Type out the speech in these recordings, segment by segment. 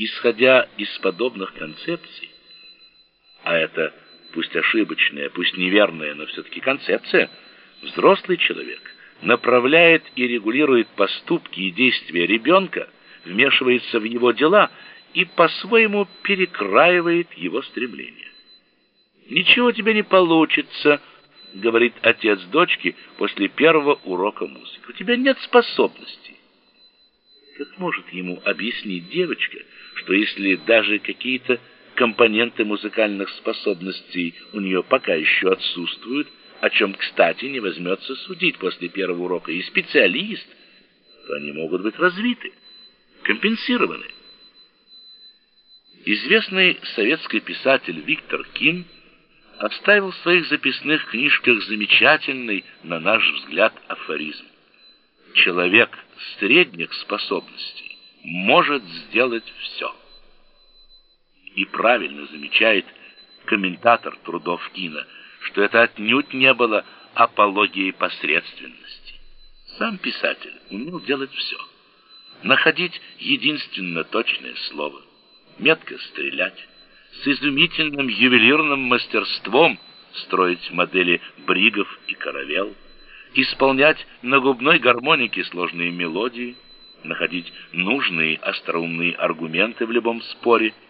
Исходя из подобных концепций, а это пусть ошибочная, пусть неверная, но все-таки концепция, взрослый человек направляет и регулирует поступки и действия ребенка, вмешивается в его дела и по-своему перекраивает его стремления. «Ничего тебе не получится», — говорит отец дочке после первого урока музыки. «У тебя нет способностей». Как может ему объяснить девочка, что если даже какие-то компоненты музыкальных способностей у нее пока еще отсутствуют, о чем, кстати, не возьмется судить после первого урока и специалист, то они могут быть развиты, компенсированы. Известный советский писатель Виктор Ким оставил в своих записных книжках замечательный, на наш взгляд, афоризм. Человек средних способностей может сделать все и правильно замечает комментатор трудов Кина, что это отнюдь не было апологией посредственности. Сам писатель умел делать все. Находить единственно точное слово, метко стрелять, с изумительным ювелирным мастерством строить модели бригов и каравел, исполнять на губной гармонике сложные мелодии, находить нужные остроумные аргументы в любом споре –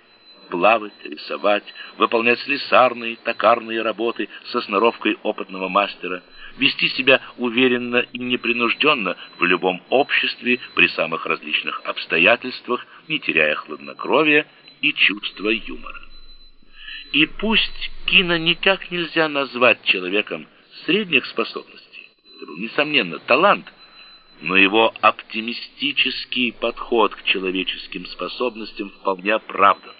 плавать, рисовать, выполнять слесарные, токарные работы со сноровкой опытного мастера, вести себя уверенно и непринужденно в любом обществе при самых различных обстоятельствах, не теряя хладнокровия и чувства юмора. И пусть Кина никак нельзя назвать человеком средних способностей, несомненно, талант, но его оптимистический подход к человеческим способностям вполне оправдан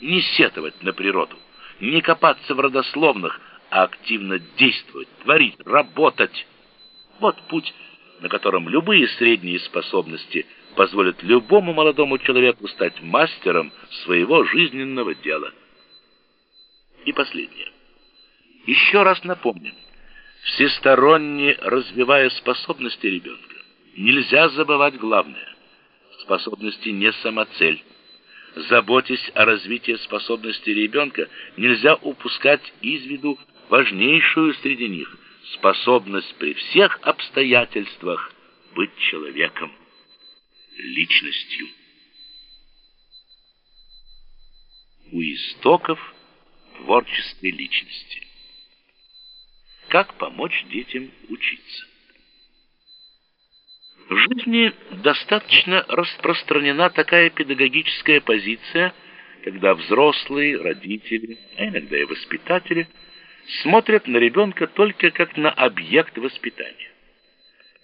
не сетовать на природу, не копаться в родословных, а активно действовать, творить, работать. Вот путь, на котором любые средние способности позволят любому молодому человеку стать мастером своего жизненного дела. И последнее. Еще раз напомним, всесторонне развивая способности ребенка, нельзя забывать главное. Способности не самоцель заботясь о развитии способностей ребенка, нельзя упускать из виду важнейшую среди них способность при всех обстоятельствах быть человеком, личностью. У истоков творческой личности. Как помочь детям учиться? В жизни достаточно распространена такая педагогическая позиция, когда взрослые, родители, а иногда и воспитатели смотрят на ребенка только как на объект воспитания.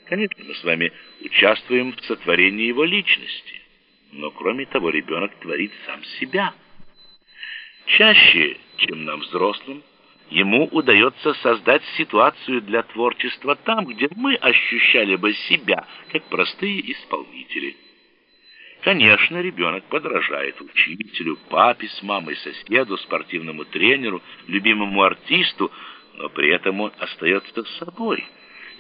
Конечно, мы с вами участвуем в сотворении его личности, но кроме того ребенок творит сам себя. Чаще, чем нам взрослым, ему удается создать ситуацию для творчества там, где мы ощущали бы себя как простые исполнители. Конечно, ребенок подражает учителю, папе с мамой, соседу, спортивному тренеру, любимому артисту, но при этом он остается собой.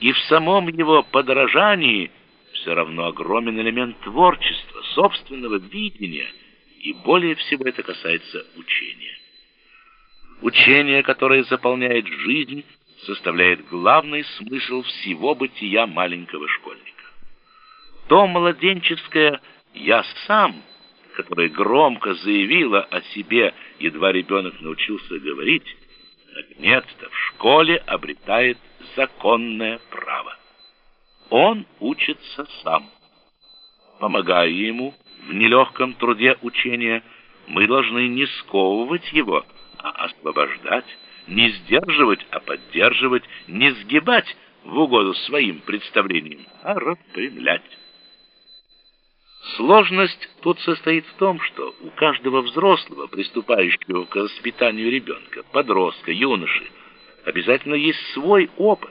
И в самом его подражании все равно огромен элемент творчества, собственного видения, и более всего это касается учения. Учение, которое заполняет жизнь, составляет главный смысл всего бытия маленького школьника. То младенческое «я сам», которое громко заявило о себе, едва ребенок научился говорить, наконец-то в школе обретает законное право. Он учится сам. Помогая ему в нелегком труде учения, мы должны не сковывать его, а освобождать, не сдерживать, а поддерживать, не сгибать в угоду своим представлениям, а распрямлять. Сложность тут состоит в том, что у каждого взрослого, приступающего к воспитанию ребенка, подростка, юноши, обязательно есть свой опыт.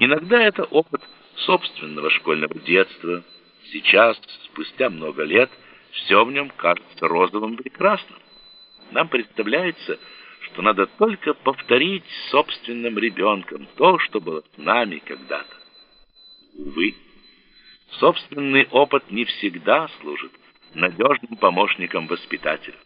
Иногда это опыт собственного школьного детства. Сейчас, спустя много лет, все в нем кажется розовым прекрасным. Нам представляется, что надо только повторить собственным ребенком то, что было с нами когда-то. Увы, собственный опыт не всегда служит надежным помощником воспитателя.